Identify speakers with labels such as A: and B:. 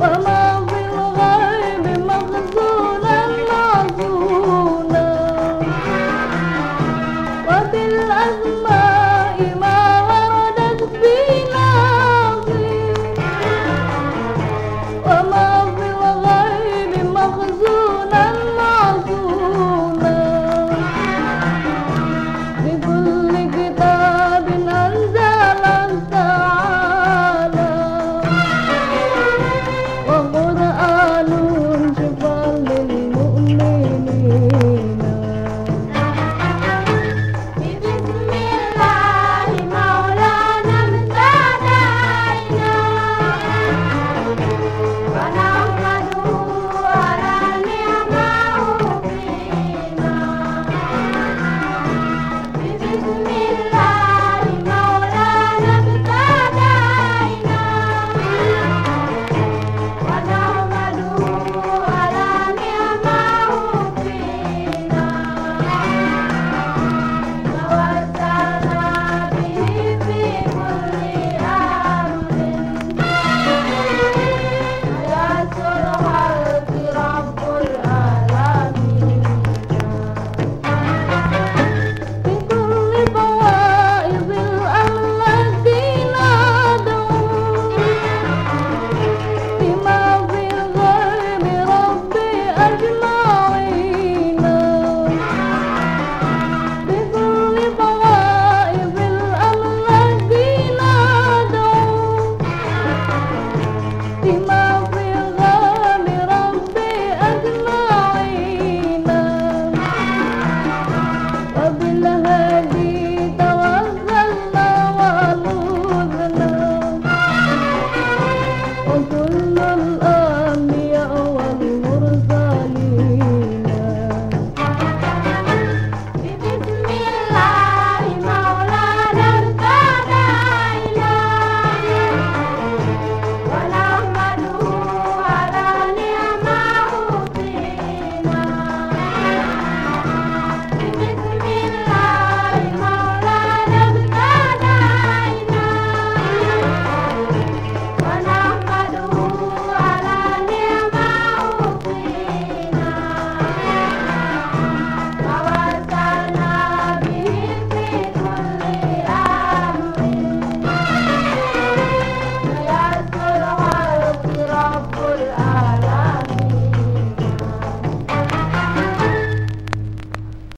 A: Oh.